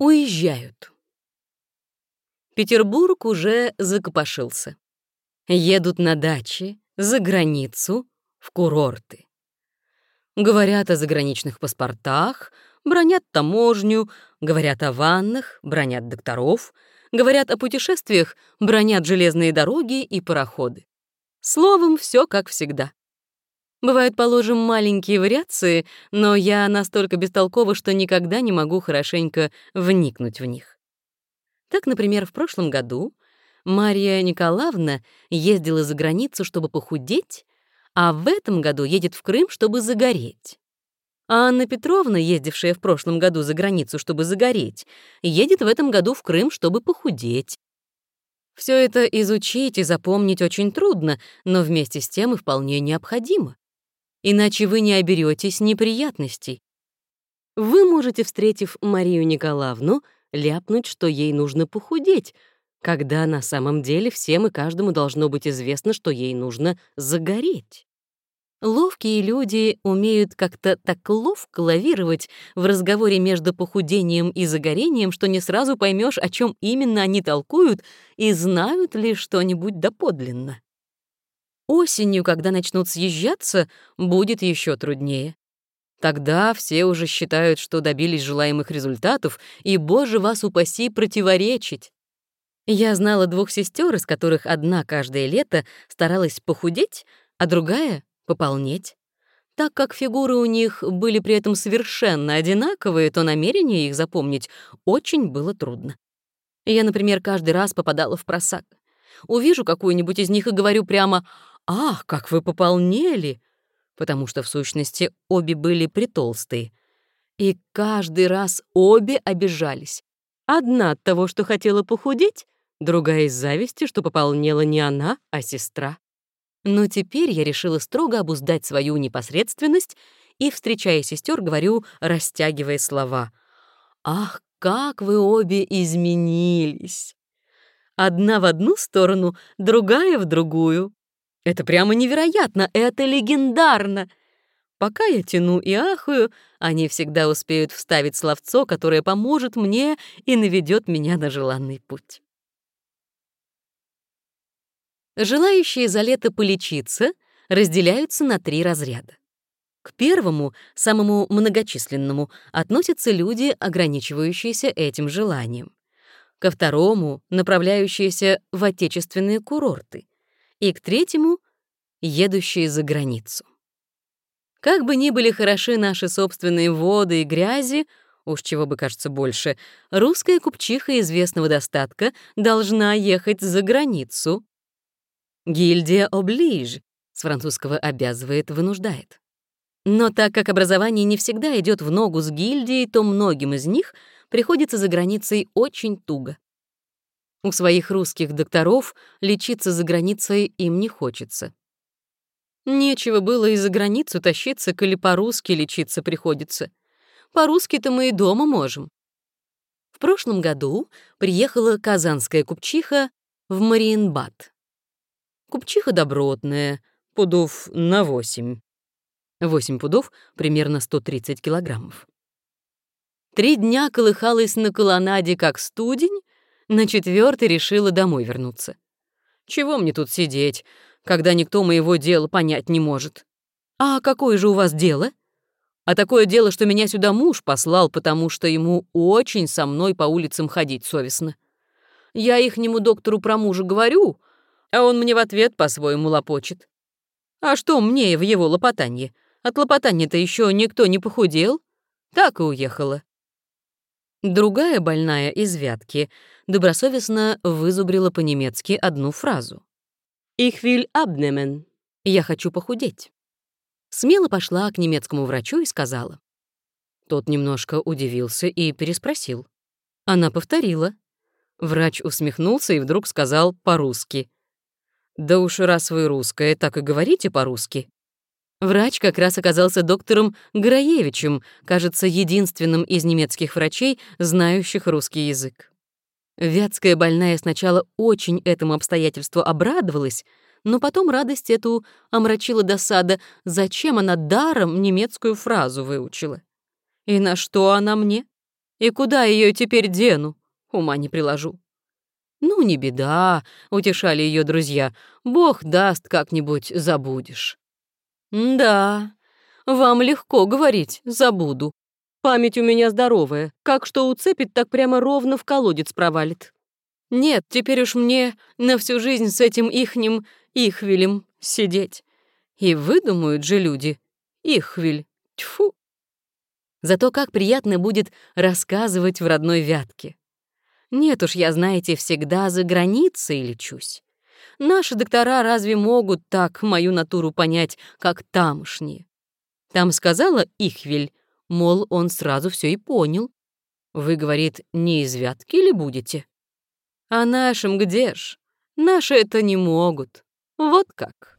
Уезжают. Петербург уже закопошился. Едут на дачи, за границу, в курорты. Говорят о заграничных паспортах, бронят таможню, говорят о ваннах, бронят докторов, говорят о путешествиях, бронят железные дороги и пароходы. Словом, все как всегда. Бывают, положим, маленькие вариации, но я настолько бестолкова, что никогда не могу хорошенько вникнуть в них. Так, например, в прошлом году Мария Николаевна ездила за границу, чтобы похудеть, а в этом году едет в Крым, чтобы загореть. А Анна Петровна, ездившая в прошлом году за границу, чтобы загореть, едет в этом году в Крым, чтобы похудеть. Все это изучить и запомнить очень трудно, но вместе с тем и вполне необходимо иначе вы не оберетесь неприятностей. Вы можете, встретив Марию Николаевну, ляпнуть, что ей нужно похудеть, когда на самом деле всем и каждому должно быть известно, что ей нужно загореть. Ловкие люди умеют как-то так ловко лавировать в разговоре между похудением и загорением, что не сразу поймешь, о чем именно они толкуют и знают ли что-нибудь доподлинно. Осенью, когда начнут съезжаться, будет еще труднее. Тогда все уже считают, что добились желаемых результатов, и, боже вас упаси, противоречить. Я знала двух сестер, из которых одна каждое лето старалась похудеть, а другая — пополнеть. Так как фигуры у них были при этом совершенно одинаковые, то намерение их запомнить очень было трудно. Я, например, каждый раз попадала в просак. Увижу какую-нибудь из них и говорю прямо «Ах, как вы пополнели!» потому что, в сущности, обе были притолстые. И каждый раз обе обижались. Одна от того, что хотела похудеть, другая из зависти, что пополнела не она, а сестра. Но теперь я решила строго обуздать свою непосредственность и, встречая сестер, говорю, растягивая слова. «Ах, как вы обе изменились!» Одна в одну сторону, другая в другую. Это прямо невероятно, это легендарно. Пока я тяну и ахаю, они всегда успеют вставить словцо, которое поможет мне и наведет меня на желанный путь. Желающие за лето полечиться разделяются на три разряда. К первому, самому многочисленному, относятся люди, ограничивающиеся этим желанием. Ко второму — направляющиеся в отечественные курорты и к третьему — едущие за границу. Как бы ни были хороши наши собственные воды и грязи, уж чего бы кажется больше, русская купчиха известного достатка должна ехать за границу. Гильдия оближ с французского обязывает, вынуждает. Но так как образование не всегда идет в ногу с гильдией, то многим из них приходится за границей очень туго. У своих русских докторов лечиться за границей им не хочется. Нечего было и за границу тащиться, коли по-русски лечиться приходится. По-русски-то мы и дома можем. В прошлом году приехала казанская купчиха в Мариенбад. Купчиха добротная, пудов на 8. 8 пудов — примерно 130 килограммов. Три дня колыхалась на колоннаде, как студень, на четвертый решила домой вернуться. Чего мне тут сидеть, когда никто моего дела понять не может? А какое же у вас дело? А такое дело, что меня сюда муж послал, потому что ему очень со мной по улицам ходить совестно. Я ихнему доктору про мужа говорю, а он мне в ответ по-своему лопочет. А что мне в его лопотанье? От лопотания-то еще никто не похудел. Так и уехала. Другая больная из Вятки добросовестно вызубрила по-немецки одну фразу. «Ich will abnehmen» — «Я хочу похудеть». Смело пошла к немецкому врачу и сказала. Тот немножко удивился и переспросил. Она повторила. Врач усмехнулся и вдруг сказал по-русски. «Да уж раз вы русская, так и говорите по-русски». Врач как раз оказался доктором Граевичем, кажется, единственным из немецких врачей, знающих русский язык. Вятская больная сначала очень этому обстоятельству обрадовалась, но потом радость эту омрачила досада, зачем она даром немецкую фразу выучила. И на что она мне? И куда ее теперь дену? Ума не приложу. Ну, не беда, утешали ее друзья. Бог даст, как-нибудь забудешь. Да, вам легко говорить «забуду». Память у меня здоровая, как что уцепит, так прямо ровно в колодец провалит. Нет, теперь уж мне на всю жизнь с этим ихним ихвилем сидеть. И выдумают же люди. Ихвиль. Тьфу. Зато как приятно будет рассказывать в родной Вятке. Нет уж, я, знаете, всегда за границей лечусь. Наши доктора разве могут так мою натуру понять, как тамошние? Там сказала Ихвель, мол, он сразу все и понял. Вы, говорит, не из Вятки ли будете? А нашим где ж? Наши это не могут. Вот как.